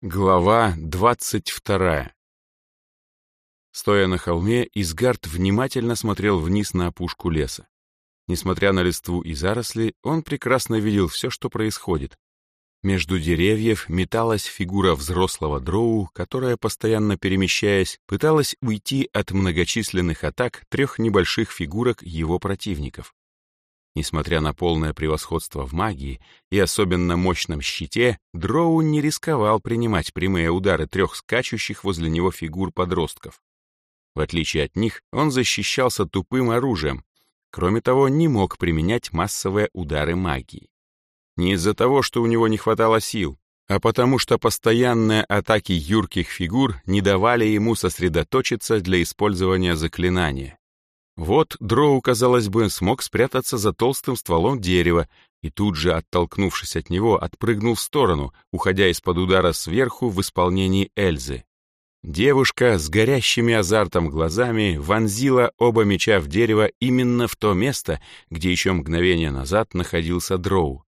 Глава двадцать вторая Стоя на холме, Изгард внимательно смотрел вниз на опушку леса. Несмотря на листву и заросли, он прекрасно видел все, что происходит. Между деревьев металась фигура взрослого дроу, которая, постоянно перемещаясь, пыталась уйти от многочисленных атак трех небольших фигурок его противников. Несмотря на полное превосходство в магии и особенно мощном щите, Дроу не рисковал принимать прямые удары трех скачущих возле него фигур подростков. В отличие от них, он защищался тупым оружием, кроме того, не мог применять массовые удары магии. Не из-за того, что у него не хватало сил, а потому что постоянные атаки юрких фигур не давали ему сосредоточиться для использования заклинания. Вот Дроу, казалось бы, смог спрятаться за толстым стволом дерева и тут же, оттолкнувшись от него, отпрыгнул в сторону, уходя из-под удара сверху в исполнении Эльзы. Девушка с горящими азартом глазами вонзила оба меча в дерево именно в то место, где еще мгновение назад находился Дроу.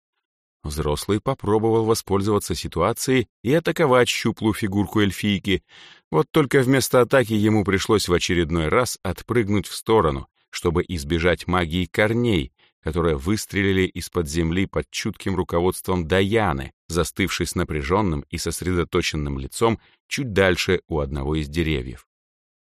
Взрослый попробовал воспользоваться ситуацией и атаковать щуплую фигурку эльфийки, вот только вместо атаки ему пришлось в очередной раз отпрыгнуть в сторону, чтобы избежать магии корней, которые выстрелили из-под земли под чутким руководством Даяны, застывшей с напряженным и сосредоточенным лицом чуть дальше у одного из деревьев.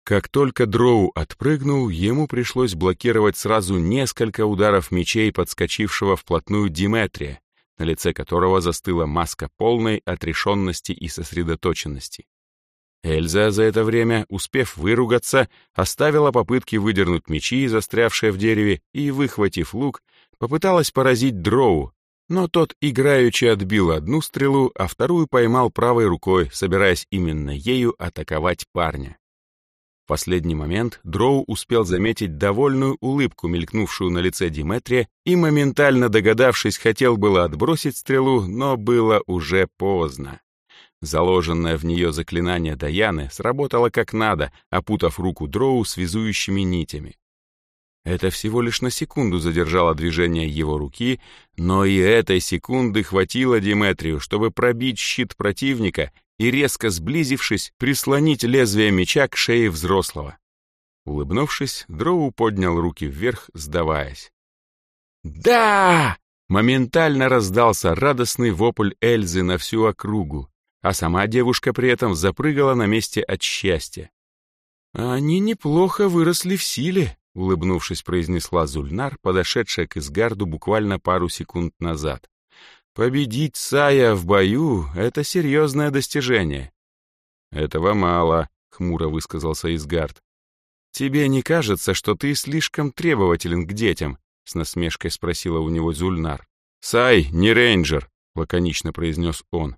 Как только Дроу отпрыгнул, ему пришлось блокировать сразу несколько ударов мечей подскочившего вплотную Диметрия, на лице которого застыла маска полной отрешенности и сосредоточенности. Эльза за это время, успев выругаться, оставила попытки выдернуть мечи, застрявшие в дереве, и, выхватив лук, попыталась поразить дроу, но тот играючи отбил одну стрелу, а вторую поймал правой рукой, собираясь именно ею атаковать парня последний момент Дроу успел заметить довольную улыбку, мелькнувшую на лице Диметрия, и, моментально догадавшись, хотел было отбросить стрелу, но было уже поздно. Заложенное в нее заклинание Даяны сработало как надо, опутав руку Дроу связующими нитями. Это всего лишь на секунду задержало движение его руки, но и этой секунды хватило Диметрию, чтобы пробить щит противника и, резко сблизившись, прислонить лезвие меча к шее взрослого. Улыбнувшись, Дроу поднял руки вверх, сдаваясь. «Да!» — моментально раздался радостный вопль Эльзы на всю округу, а сама девушка при этом запрыгала на месте от счастья. «Они неплохо выросли в силе», — улыбнувшись, произнесла Зульнар, подошедшая к Изгарду буквально пару секунд назад. Победить Сая в бою — это серьезное достижение. Этого мало, — хмуро высказался Изгард. Тебе не кажется, что ты слишком требователен к детям? С насмешкой спросила у него Зульнар. Сай не рейнджер, — лаконично произнес он.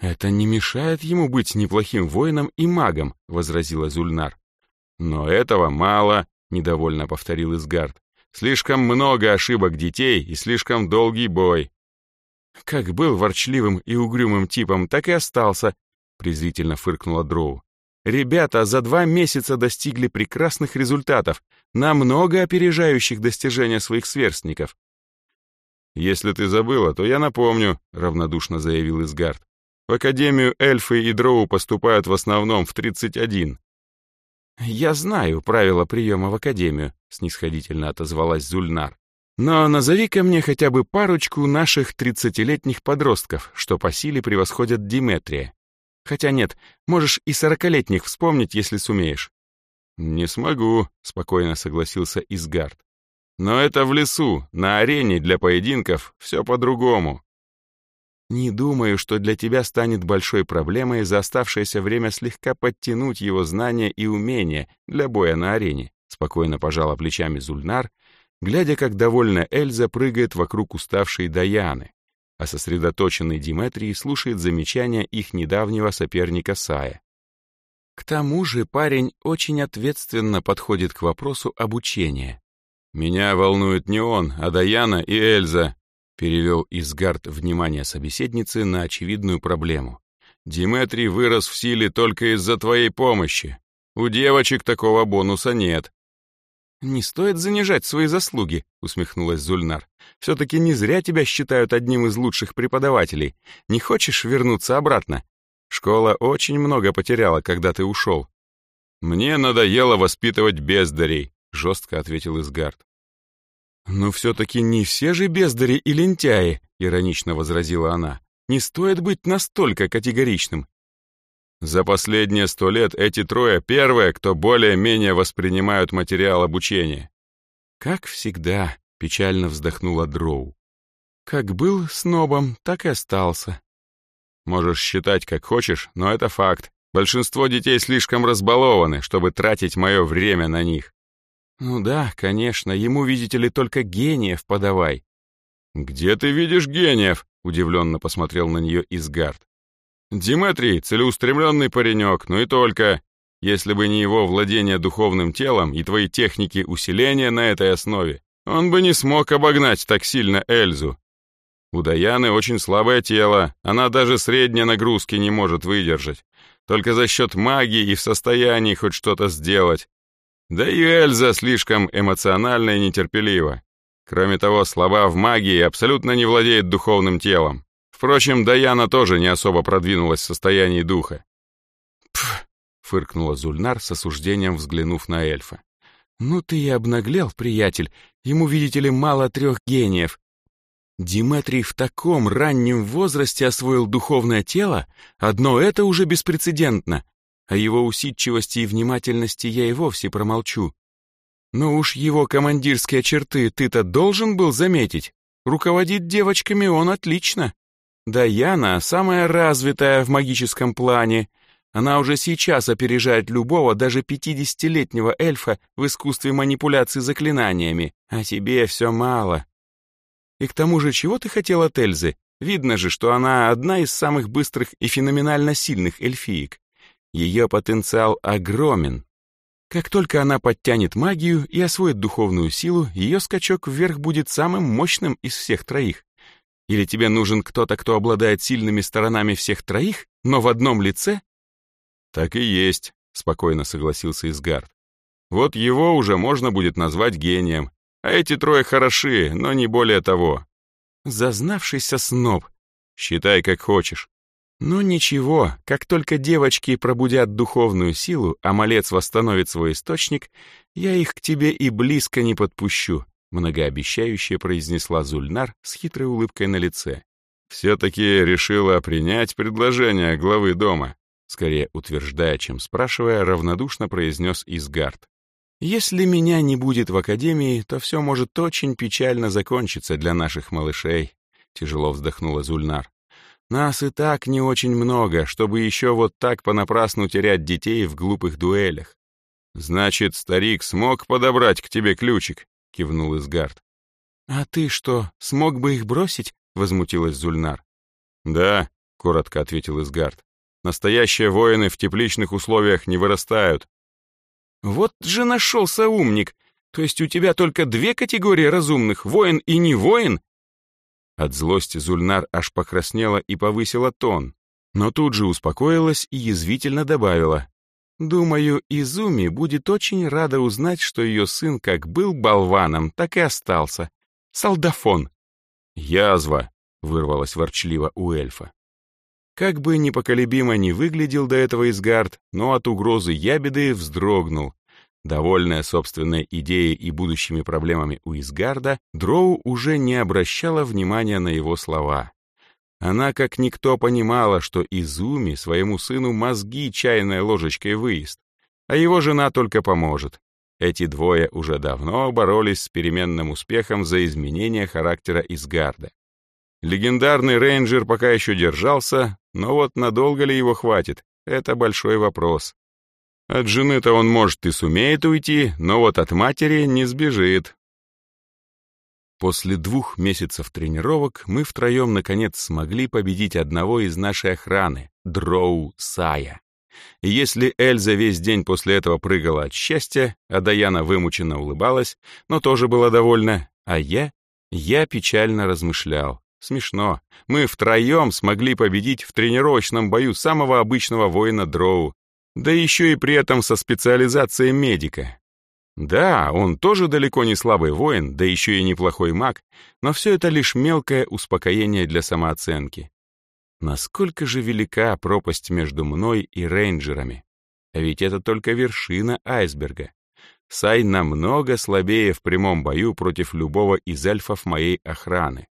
«Это не мешает ему быть неплохим воином и магом», — возразила Зульнар. «Но этого мало», — недовольно повторил Изгард. «Слишком много ошибок детей и слишком долгий бой. Как был ворчливым и угрюмым типом, так и остался, презрительно фыркнула Дроу. Ребята за два месяца достигли прекрасных результатов, намного опережающих достижения своих сверстников. «Если ты забыла, то я напомню», — равнодушно заявил Изгард. «В Академию эльфы и дроу поступают в основном в 31». «Я знаю правила приема в Академию», — снисходительно отозвалась Зульнар. Но назови-ка мне хотя бы парочку наших тридцатилетних подростков, что по силе превосходят Диметрия. Хотя нет, можешь и сорокалетних вспомнить, если сумеешь». «Не смогу», — спокойно согласился Изгард. «Но это в лесу, на арене для поединков, все по-другому». «Не думаю, что для тебя станет большой проблемой за оставшееся время слегка подтянуть его знания и умения для боя на арене», спокойно пожала плечами Зульнар глядя, как довольно Эльза прыгает вокруг уставшей Даяны, а сосредоточенный Диметрий слушает замечания их недавнего соперника Сая. К тому же парень очень ответственно подходит к вопросу обучения. «Меня волнует не он, а Даяна и Эльза», перевел Изгард внимание собеседницы на очевидную проблему. «Диметрий вырос в силе только из-за твоей помощи. У девочек такого бонуса нет. «Не стоит занижать свои заслуги», — усмехнулась Зульнар. «Все-таки не зря тебя считают одним из лучших преподавателей. Не хочешь вернуться обратно?» Школа очень много потеряла, когда ты ушел. Мне надоело воспитывать бездарей, жестко ответил Изгард. «Но все-таки не все же бездари и лентяи», — иронично возразила она. «Не стоит быть настолько категоричным. За последние сто лет эти трое первые, кто более-менее воспринимают материал обучения. Как всегда, печально вздохнула Дроу. Как был снобом, так и остался. Можешь считать, как хочешь, но это факт. Большинство детей слишком разбалованы, чтобы тратить мое время на них. Ну да, конечно, ему, видите ли, только гениев подавай. Где ты видишь гениев? Удивленно посмотрел на нее Изгард. Диметрий — целеустремленный паренек, но и только. Если бы не его владение духовным телом и твои техники усиления на этой основе, он бы не смог обогнать так сильно Эльзу. У Даяны очень слабое тело, она даже средней нагрузки не может выдержать. Только за счет магии и в состоянии хоть что-то сделать. Да и Эльза слишком эмоциональна и нетерпелива. Кроме того, слаба в магии абсолютно не владеет духовным телом. Впрочем, Даяна тоже не особо продвинулась в состоянии духа. «Пф!» — фыркнула Зульнар с осуждением, взглянув на эльфа. «Ну ты и обнаглел, приятель. Ему, видите ли, мало трех гениев. Диметрий в таком раннем возрасте освоил духовное тело, одно это уже беспрецедентно. О его усидчивости и внимательности я и вовсе промолчу. Но уж его командирские черты ты-то должен был заметить. Руководит девочками он отлично. Даяна самая развитая в магическом плане. Она уже сейчас опережает любого, даже пятидесятилетнего эльфа в искусстве манипуляции заклинаниями, а тебе все мало. И к тому же, чего ты хотел от Эльзы? Видно же, что она одна из самых быстрых и феноменально сильных эльфиек. Ее потенциал огромен. Как только она подтянет магию и освоит духовную силу, ее скачок вверх будет самым мощным из всех троих. Или тебе нужен кто-то, кто обладает сильными сторонами всех троих, но в одном лице? Так и есть, спокойно согласился Изгард. Вот его уже можно будет назвать гением. А эти трое хороши, но не более того. Зазнавшийся сноб. Считай, как хочешь. Ну ничего, как только девочки пробудят духовную силу, а малец восстановит свой источник, я их к тебе и близко не подпущу многообещающе произнесла Зульнар с хитрой улыбкой на лице. «Все-таки решила принять предложение главы дома», скорее утверждая, чем спрашивая, равнодушно произнес Изгард. «Если меня не будет в академии, то все может очень печально закончиться для наших малышей», тяжело вздохнула Зульнар. «Нас и так не очень много, чтобы еще вот так понапрасну терять детей в глупых дуэлях. Значит, старик смог подобрать к тебе ключик?» — кивнул Изгард. «А ты что, смог бы их бросить?» — возмутилась Зульнар. «Да», — коротко ответил Изгард. «Настоящие воины в тепличных условиях не вырастают». «Вот же нашелся умник! То есть у тебя только две категории разумных — воин и не воин?» От злости Зульнар аж покраснела и повысила тон, но тут же успокоилась и язвительно добавила. Думаю, Изуми будет очень рада узнать, что ее сын как был болваном, так и остался. Солдафон. Язва, вырвалась ворчливо у эльфа. Как бы непоколебимо не выглядел до этого Изгард, но от угрозы ябеды вздрогнул. Довольная собственной идеей и будущими проблемами у Изгарда, Дроу уже не обращала внимания на его слова. Она как никто понимала, что Изуми своему сыну мозги чайной ложечкой выест, а его жена только поможет. Эти двое уже давно боролись с переменным успехом за изменение характера Изгарда. Легендарный рейнджер пока еще держался, но вот надолго ли его хватит, это большой вопрос. От жены-то он, может, и сумеет уйти, но вот от матери не сбежит. После двух месяцев тренировок мы втроем наконец смогли победить одного из нашей охраны, Дроу Сая. И если Эльза весь день после этого прыгала от счастья, а Даяна вымученно улыбалась, но тоже была довольна, а я, я печально размышлял. Смешно. Мы втроем смогли победить в тренировочном бою самого обычного воина Дроу, да еще и при этом со специализацией медика. Да, он тоже далеко не слабый воин, да еще и неплохой маг, но все это лишь мелкое успокоение для самооценки. Насколько же велика пропасть между мной и рейнджерами? Ведь это только вершина айсберга. Сай намного слабее в прямом бою против любого из эльфов моей охраны.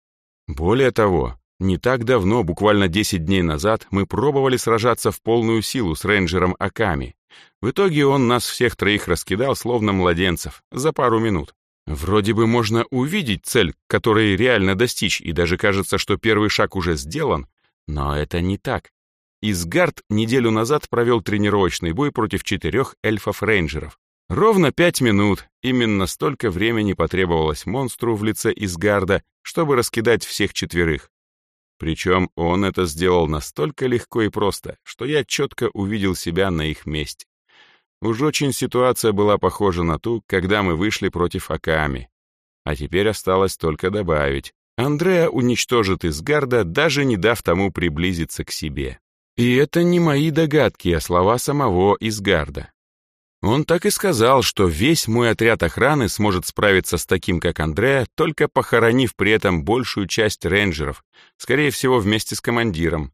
Более того, не так давно, буквально 10 дней назад, мы пробовали сражаться в полную силу с рейнджером Аками. В итоге он нас всех троих раскидал, словно младенцев, за пару минут. Вроде бы можно увидеть цель, которой реально достичь, и даже кажется, что первый шаг уже сделан, но это не так. Изгард неделю назад провел тренировочный бой против четырех эльфов-рейнджеров. Ровно пять минут, именно столько времени потребовалось монстру в лице Изгарда, чтобы раскидать всех четверых. Причем он это сделал настолько легко и просто, что я четко увидел себя на их месте. Уж очень ситуация была похожа на ту, когда мы вышли против Аками. А теперь осталось только добавить. Андреа уничтожит Изгарда, даже не дав тому приблизиться к себе. И это не мои догадки, а слова самого Изгарда. Он так и сказал, что весь мой отряд охраны сможет справиться с таким, как Андреа, только похоронив при этом большую часть рейнджеров, скорее всего, вместе с командиром.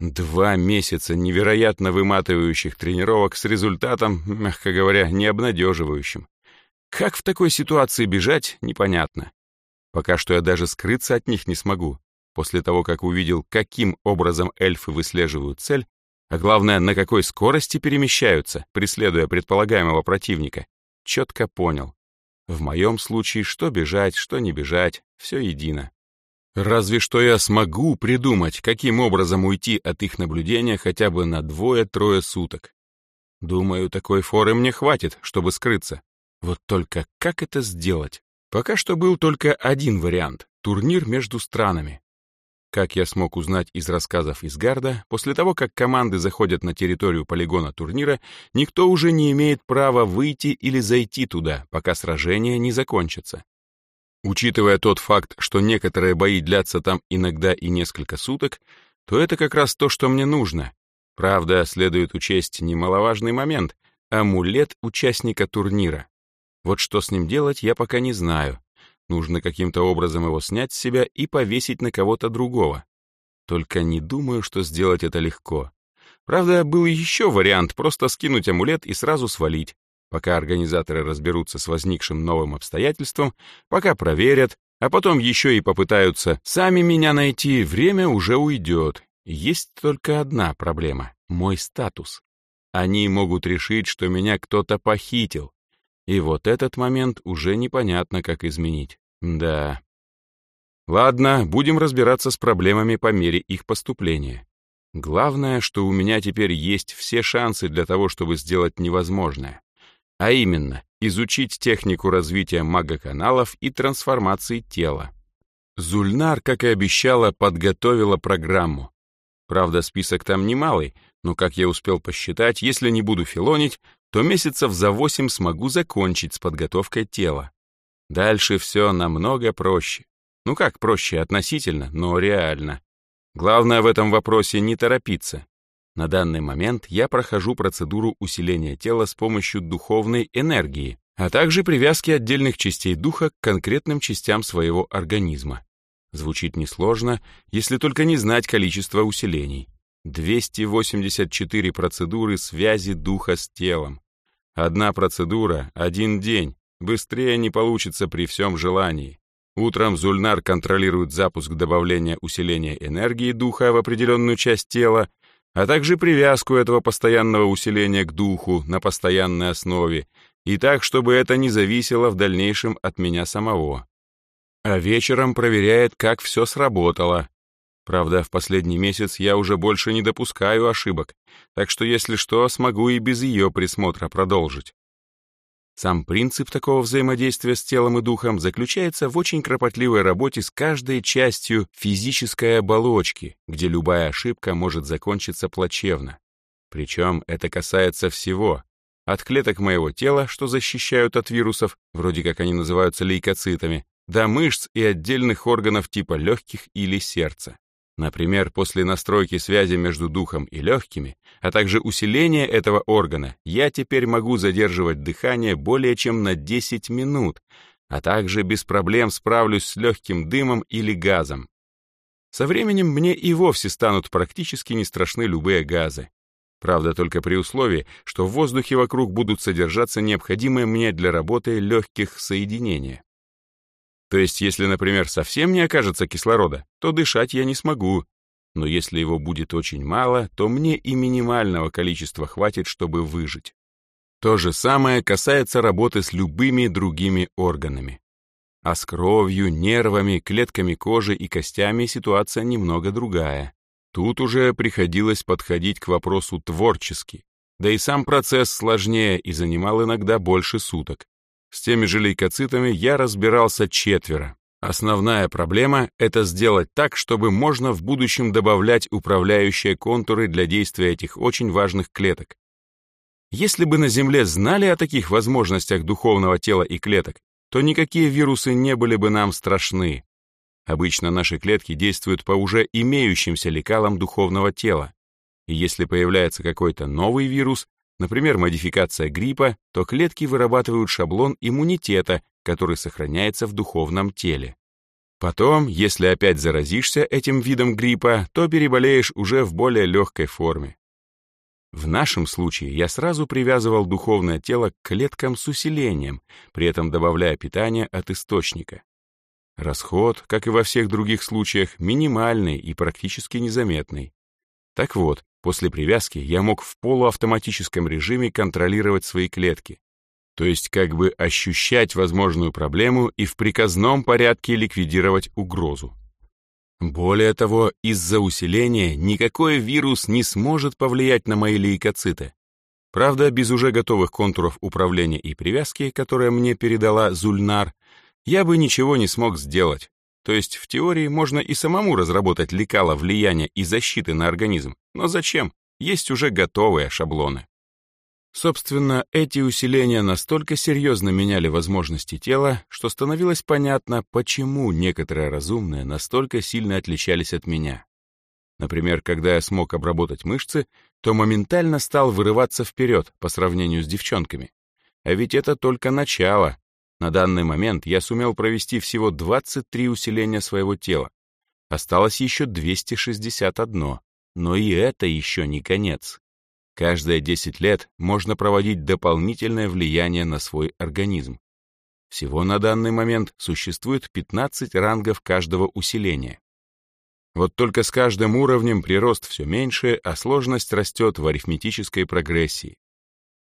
Два месяца невероятно выматывающих тренировок с результатом, мягко говоря, необнадеживающим. Как в такой ситуации бежать, непонятно. Пока что я даже скрыться от них не смогу. После того, как увидел, каким образом эльфы выслеживают цель, а главное, на какой скорости перемещаются, преследуя предполагаемого противника, четко понял. В моем случае, что бежать, что не бежать, все едино. Разве что я смогу придумать, каким образом уйти от их наблюдения хотя бы на двое-трое суток. Думаю, такой форы мне хватит, чтобы скрыться. Вот только как это сделать? Пока что был только один вариант — турнир между странами. Как я смог узнать из рассказов Изгарда, после того, как команды заходят на территорию полигона турнира, никто уже не имеет права выйти или зайти туда, пока сражение не закончится. Учитывая тот факт, что некоторые бои длятся там иногда и несколько суток, то это как раз то, что мне нужно. Правда, следует учесть немаловажный момент — амулет участника турнира. Вот что с ним делать, я пока не знаю. Нужно каким-то образом его снять с себя и повесить на кого-то другого. Только не думаю, что сделать это легко. Правда, был еще вариант просто скинуть амулет и сразу свалить, пока организаторы разберутся с возникшим новым обстоятельством, пока проверят, а потом еще и попытаются сами меня найти, время уже уйдет. Есть только одна проблема — мой статус. Они могут решить, что меня кто-то похитил, и вот этот момент уже непонятно, как изменить. Да. Ладно, будем разбираться с проблемами по мере их поступления. Главное, что у меня теперь есть все шансы для того, чтобы сделать невозможное. А именно, изучить технику развития магоканалов и трансформации тела. Зульнар, как и обещала, подготовила программу. Правда, список там немалый, но, как я успел посчитать, если не буду филонить, то месяцев за восемь смогу закончить с подготовкой тела. Дальше все намного проще. Ну как проще относительно, но реально. Главное в этом вопросе не торопиться. На данный момент я прохожу процедуру усиления тела с помощью духовной энергии, а также привязки отдельных частей духа к конкретным частям своего организма. Звучит несложно, если только не знать количество усилений. 284 процедуры связи духа с телом. Одна процедура, один день. Быстрее не получится при всем желании. Утром Зульнар контролирует запуск добавления усиления энергии духа в определенную часть тела, а также привязку этого постоянного усиления к духу на постоянной основе, и так, чтобы это не зависело в дальнейшем от меня самого. А вечером проверяет, как все сработало, Правда, в последний месяц я уже больше не допускаю ошибок, так что, если что, смогу и без ее присмотра продолжить. Сам принцип такого взаимодействия с телом и духом заключается в очень кропотливой работе с каждой частью физической оболочки, где любая ошибка может закончиться плачевно. Причем это касается всего, от клеток моего тела, что защищают от вирусов, вроде как они называются лейкоцитами, до мышц и отдельных органов типа легких или сердца. Например, после настройки связи между духом и легкими, а также усиления этого органа, я теперь могу задерживать дыхание более чем на 10 минут, а также без проблем справлюсь с легким дымом или газом. Со временем мне и вовсе станут практически не страшны любые газы. Правда, только при условии, что в воздухе вокруг будут содержаться необходимые мне для работы легких соединения. То есть, если, например, совсем не окажется кислорода, то дышать я не смогу. Но если его будет очень мало, то мне и минимального количества хватит, чтобы выжить. То же самое касается работы с любыми другими органами. А с кровью, нервами, клетками кожи и костями ситуация немного другая. Тут уже приходилось подходить к вопросу творчески. Да и сам процесс сложнее и занимал иногда больше суток. С теми же лейкоцитами я разбирался четверо. Основная проблема — это сделать так, чтобы можно в будущем добавлять управляющие контуры для действия этих очень важных клеток. Если бы на Земле знали о таких возможностях духовного тела и клеток, то никакие вирусы не были бы нам страшны. Обычно наши клетки действуют по уже имеющимся лекалам духовного тела. И если появляется какой-то новый вирус, например, модификация гриппа, то клетки вырабатывают шаблон иммунитета, который сохраняется в духовном теле. Потом, если опять заразишься этим видом гриппа, то переболеешь уже в более легкой форме. В нашем случае я сразу привязывал духовное тело к клеткам с усилением, при этом добавляя питание от источника. Расход, как и во всех других случаях, минимальный и практически незаметный. Так вот, после привязки я мог в полуавтоматическом режиме контролировать свои клетки, то есть как бы ощущать возможную проблему и в приказном порядке ликвидировать угрозу. Более того, из-за усиления никакой вирус не сможет повлиять на мои лейкоциты. Правда, без уже готовых контуров управления и привязки, которые мне передала Зульнар, я бы ничего не смог сделать. То есть в теории можно и самому разработать лекала влияния и защиты на организм. Но зачем? Есть уже готовые шаблоны. Собственно, эти усиления настолько серьезно меняли возможности тела, что становилось понятно, почему некоторые разумные настолько сильно отличались от меня. Например, когда я смог обработать мышцы, то моментально стал вырываться вперед по сравнению с девчонками. А ведь это только начало, на данный момент я сумел провести всего 23 усиления своего тела. Осталось еще 261, но и это еще не конец. Каждые 10 лет можно проводить дополнительное влияние на свой организм. Всего на данный момент существует 15 рангов каждого усиления. Вот только с каждым уровнем прирост все меньше, а сложность растет в арифметической прогрессии.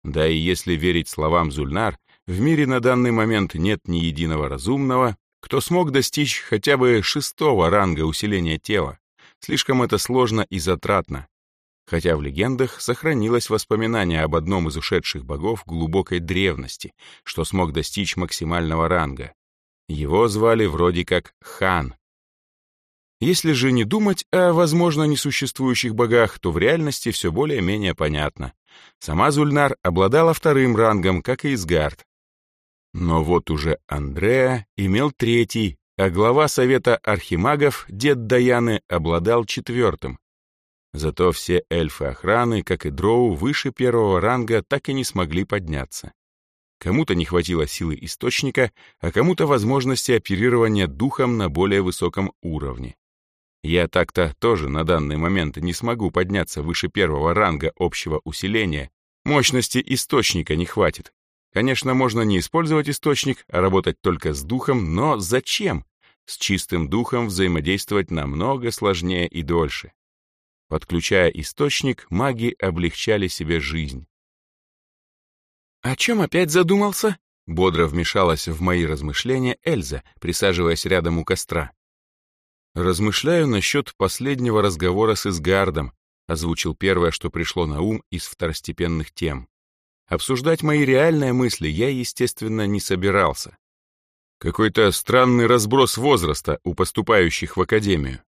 Да и если верить словам Зульнар, в мире на данный момент нет ни единого разумного, кто смог достичь хотя бы шестого ранга усиления тела. Слишком это сложно и затратно. Хотя в легендах сохранилось воспоминание об одном из ушедших богов глубокой древности, что смог достичь максимального ранга. Его звали вроде как Хан. Если же не думать о, возможно, несуществующих богах, то в реальности все более-менее понятно. Сама Зульнар обладала вторым рангом, как и Изгард, но вот уже Андреа имел третий, а глава Совета Архимагов, дед Даяны, обладал четвертым. Зато все эльфы охраны, как и дроу, выше первого ранга так и не смогли подняться. Кому-то не хватило силы источника, а кому-то возможности оперирования духом на более высоком уровне. Я так-то тоже на данный момент не смогу подняться выше первого ранга общего усиления, мощности источника не хватит. Конечно, можно не использовать источник, а работать только с духом, но зачем? С чистым духом взаимодействовать намного сложнее и дольше. Подключая источник, маги облегчали себе жизнь. «О чем опять задумался?» — бодро вмешалась в мои размышления Эльза, присаживаясь рядом у костра. «Размышляю насчет последнего разговора с Изгардом», — озвучил первое, что пришло на ум из второстепенных тем. Обсуждать мои реальные мысли я, естественно, не собирался. Какой-то странный разброс возраста у поступающих в академию.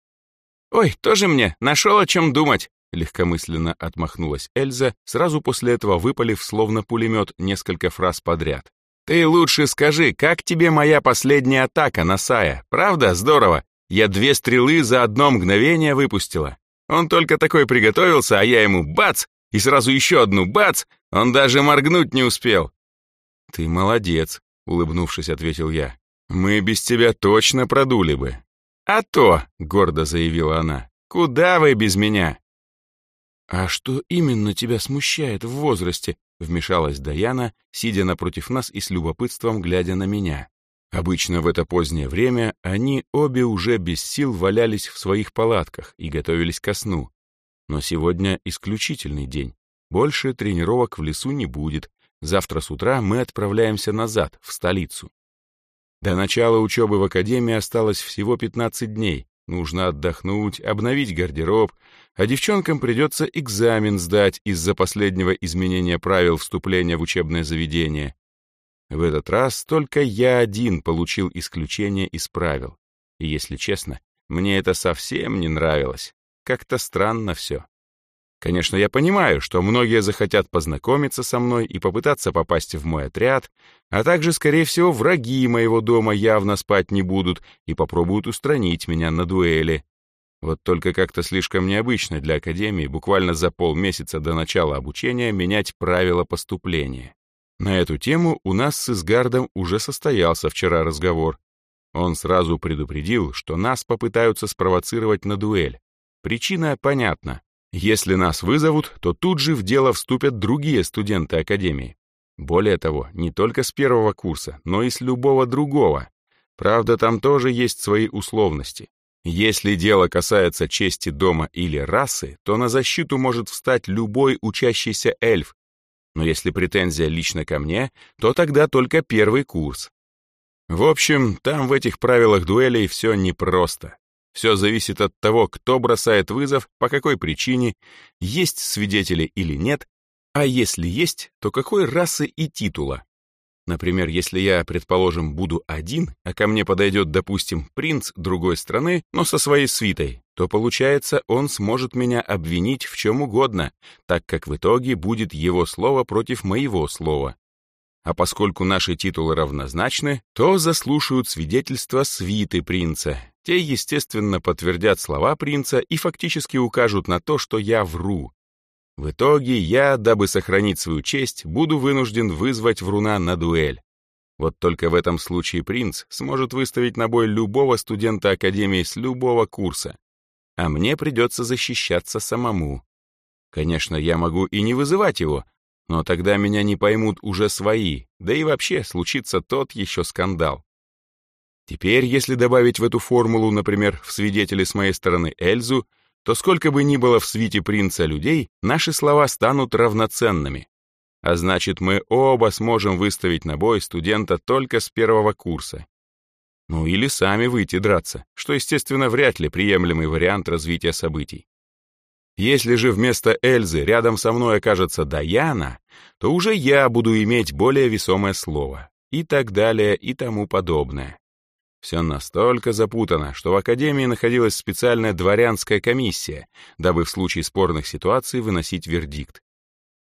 «Ой, тоже мне, нашел о чем думать!» Легкомысленно отмахнулась Эльза, сразу после этого выпалив, словно пулемет, несколько фраз подряд. «Ты лучше скажи, как тебе моя последняя атака на Сая? Правда, здорово? Я две стрелы за одно мгновение выпустила. Он только такой приготовился, а я ему бац, и сразу еще одну бац, он даже моргнуть не успел. «Ты молодец», — улыбнувшись, ответил я. «Мы без тебя точно продули бы». «А то», — гордо заявила она, — «куда вы без меня?» «А что именно тебя смущает в возрасте?» — вмешалась Даяна, сидя напротив нас и с любопытством глядя на меня. Обычно в это позднее время они обе уже без сил валялись в своих палатках и готовились ко сну. Но сегодня исключительный день. Больше тренировок в лесу не будет. Завтра с утра мы отправляемся назад, в столицу. До начала учебы в академии осталось всего 15 дней. Нужно отдохнуть, обновить гардероб, а девчонкам придется экзамен сдать из-за последнего изменения правил вступления в учебное заведение. В этот раз только я один получил исключение из правил. И, если честно, мне это совсем не нравилось. Как-то странно все. Конечно, я понимаю, что многие захотят познакомиться со мной и попытаться попасть в мой отряд, а также, скорее всего, враги моего дома явно спать не будут и попробуют устранить меня на дуэли. Вот только как-то слишком необычно для Академии буквально за полмесяца до начала обучения менять правила поступления. На эту тему у нас с Изгардом уже состоялся вчера разговор. Он сразу предупредил, что нас попытаются спровоцировать на дуэль. Причина понятна. Если нас вызовут, то тут же в дело вступят другие студенты Академии. Более того, не только с первого курса, но и с любого другого. Правда, там тоже есть свои условности. Если дело касается чести дома или расы, то на защиту может встать любой учащийся эльф, но если претензия лично ко мне, то тогда только первый курс. В общем, там в этих правилах дуэлей все непросто. Все зависит от того, кто бросает вызов, по какой причине, есть свидетели или нет, а если есть, то какой расы и титула. Например, если я, предположим, буду один, а ко мне подойдет, допустим, принц другой страны, но со своей свитой, то получается, он сможет меня обвинить в чем угодно, так как в итоге будет его слово против моего слова. А поскольку наши титулы равнозначны, то заслушают свидетельства свиты принца. Те, естественно, подтвердят слова принца и фактически укажут на то, что я вру, в итоге я, дабы сохранить свою честь, буду вынужден вызвать вруна на дуэль. Вот только в этом случае принц сможет выставить на бой любого студента Академии с любого курса, а мне придется защищаться самому. Конечно, я могу и не вызывать его, но тогда меня не поймут уже свои, да и вообще случится тот еще скандал. Теперь, если добавить в эту формулу, например, в свидетели с моей стороны Эльзу, то сколько бы ни было в свите принца людей, наши слова станут равноценными. А значит, мы оба сможем выставить на бой студента только с первого курса. Ну или сами выйти драться, что, естественно, вряд ли приемлемый вариант развития событий. Если же вместо Эльзы рядом со мной окажется Даяна, то уже я буду иметь более весомое слово, и так далее, и тому подобное. Все настолько запутано, что в Академии находилась специальная дворянская комиссия, дабы в случае спорных ситуаций выносить вердикт.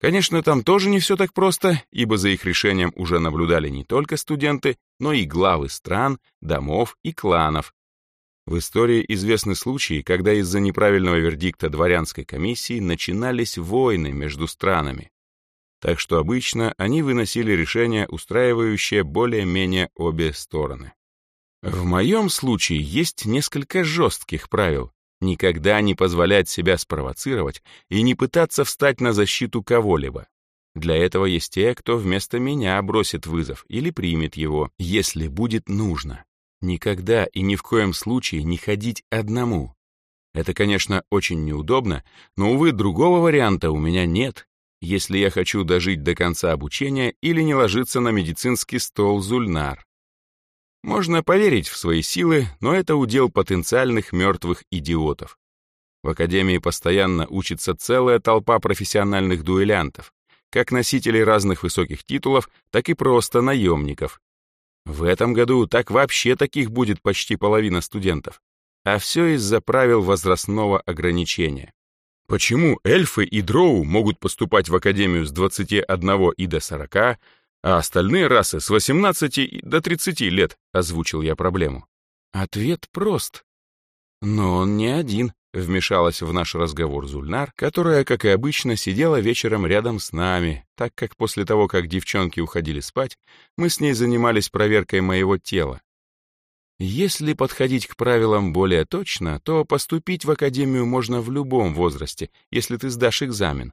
Конечно, там тоже не все так просто, ибо за их решением уже наблюдали не только студенты, но и главы стран, домов и кланов. В истории известны случаи, когда из-за неправильного вердикта дворянской комиссии начинались войны между странами. Так что обычно они выносили решения, устраивающие более-менее обе стороны. В моем случае есть несколько жестких правил. Никогда не позволять себя спровоцировать и не пытаться встать на защиту кого-либо. Для этого есть те, кто вместо меня бросит вызов или примет его, если будет нужно. Никогда и ни в коем случае не ходить одному. Это, конечно, очень неудобно, но, увы, другого варианта у меня нет, если я хочу дожить до конца обучения или не ложиться на медицинский стол Зульнар. Можно поверить в свои силы, но это удел потенциальных мертвых идиотов. В Академии постоянно учится целая толпа профессиональных дуэлянтов, как носителей разных высоких титулов, так и просто наемников. В этом году так вообще таких будет почти половина студентов. А все из-за правил возрастного ограничения. Почему эльфы и дроу могут поступать в Академию с 21 и до 40, а остальные расы с 18 до 30 лет, озвучил я проблему. Ответ прост. Но он не один, вмешалась в наш разговор Зульнар, которая, как и обычно, сидела вечером рядом с нами, так как после того, как девчонки уходили спать, мы с ней занимались проверкой моего тела. Если подходить к правилам более точно, то поступить в академию можно в любом возрасте, если ты сдашь экзамен.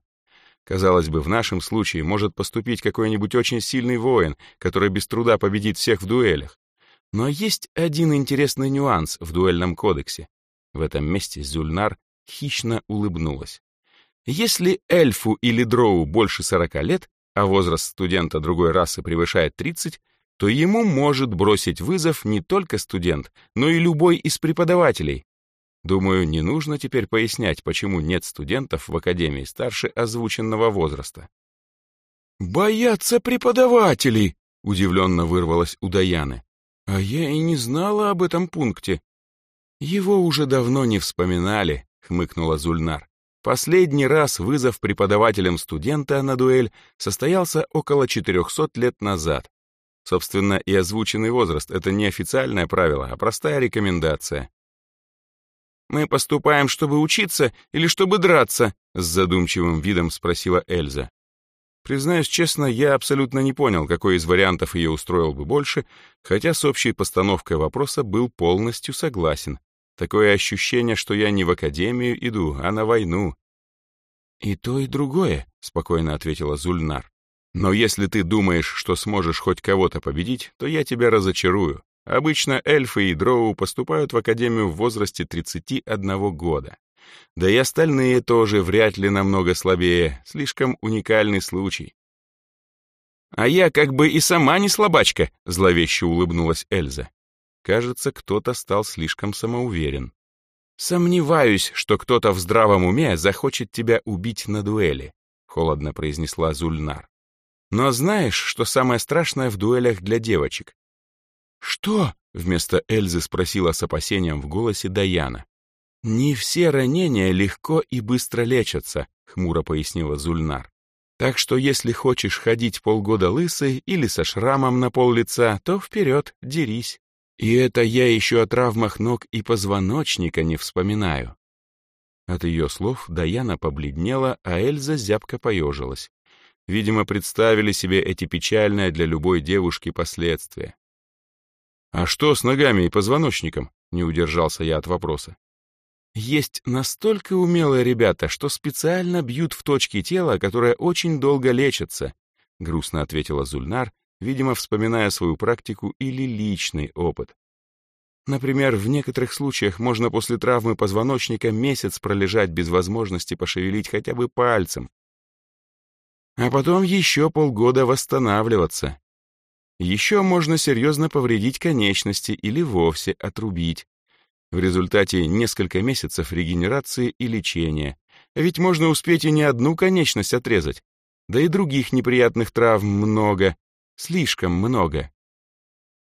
Казалось бы, в нашем случае может поступить какой-нибудь очень сильный воин, который без труда победит всех в дуэлях. Но есть один интересный нюанс в дуэльном кодексе. В этом месте Зюльнар хищно улыбнулась. Если эльфу или дроу больше 40 лет, а возраст студента другой расы превышает 30, то ему может бросить вызов не только студент, но и любой из преподавателей. Думаю, не нужно теперь пояснять, почему нет студентов в Академии старше озвученного возраста. «Боятся преподавателей!» — удивленно вырвалось у Даяны. «А я и не знала об этом пункте». «Его уже давно не вспоминали», — хмыкнула Зульнар. Последний раз вызов преподавателям студента на дуэль состоялся около 400 лет назад. Собственно, и озвученный возраст — это не официальное правило, а простая рекомендация. «Мы поступаем, чтобы учиться или чтобы драться?» — с задумчивым видом спросила Эльза. Признаюсь честно, я абсолютно не понял, какой из вариантов ее устроил бы больше, хотя с общей постановкой вопроса был полностью согласен. Такое ощущение, что я не в академию иду, а на войну. «И то, и другое», — спокойно ответила Зульнар. «Но если ты думаешь, что сможешь хоть кого-то победить, то я тебя разочарую. Обычно эльфы и дроу поступают в академию в возрасте 31 года. Да и остальные тоже вряд ли намного слабее, слишком уникальный случай. «А я как бы и сама не слабачка», — зловеще улыбнулась Эльза. Кажется, кто-то стал слишком самоуверен. «Сомневаюсь, что кто-то в здравом уме захочет тебя убить на дуэли», — холодно произнесла Зульнар. «Но знаешь, что самое страшное в дуэлях для девочек?» «Что?» — вместо Эльзы спросила с опасением в голосе Даяна. «Не все ранения легко и быстро лечатся», — хмуро пояснила Зульнар. «Так что если хочешь ходить полгода лысой или со шрамом на пол лица, то вперед, дерись». И это я еще о травмах ног и позвоночника не вспоминаю. От ее слов Даяна побледнела, а Эльза зябко поежилась. Видимо, представили себе эти печальные для любой девушки последствия. «А что с ногами и позвоночником?» — не удержался я от вопроса. «Есть настолько умелые ребята, что специально бьют в точки тела, которые очень долго лечатся», — грустно ответила Зульнар, видимо, вспоминая свою практику или личный опыт. Например, в некоторых случаях можно после травмы позвоночника месяц пролежать без возможности пошевелить хотя бы пальцем, а потом еще полгода восстанавливаться. Еще можно серьезно повредить конечности или вовсе отрубить. В результате несколько месяцев регенерации и лечения. Ведь можно успеть и не одну конечность отрезать. Да и других неприятных травм много, Слишком много.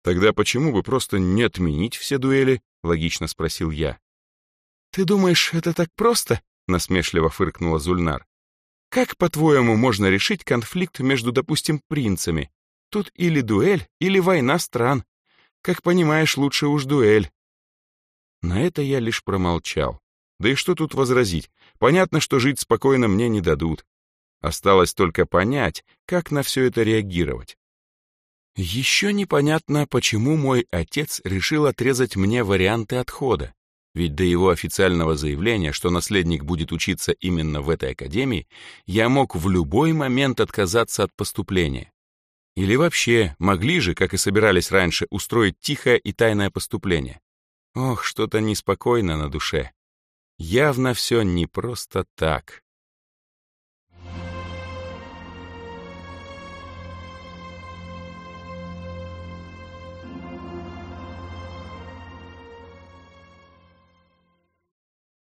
Тогда почему бы просто не отменить все дуэли? Логично спросил я. Ты думаешь, это так просто? Насмешливо фыркнула Зульнар. Как, по-твоему, можно решить конфликт между, допустим, принцами? Тут или дуэль, или война стран. Как понимаешь, лучше уж дуэль. На это я лишь промолчал. Да и что тут возразить? Понятно, что жить спокойно мне не дадут. Осталось только понять, как на все это реагировать. Еще непонятно, почему мой отец решил отрезать мне варианты отхода. Ведь до его официального заявления, что наследник будет учиться именно в этой академии, я мог в любой момент отказаться от поступления. Или вообще, могли же, как и собирались раньше, устроить тихое и тайное поступление. Ох, что-то неспокойно на душе. Явно все не просто так.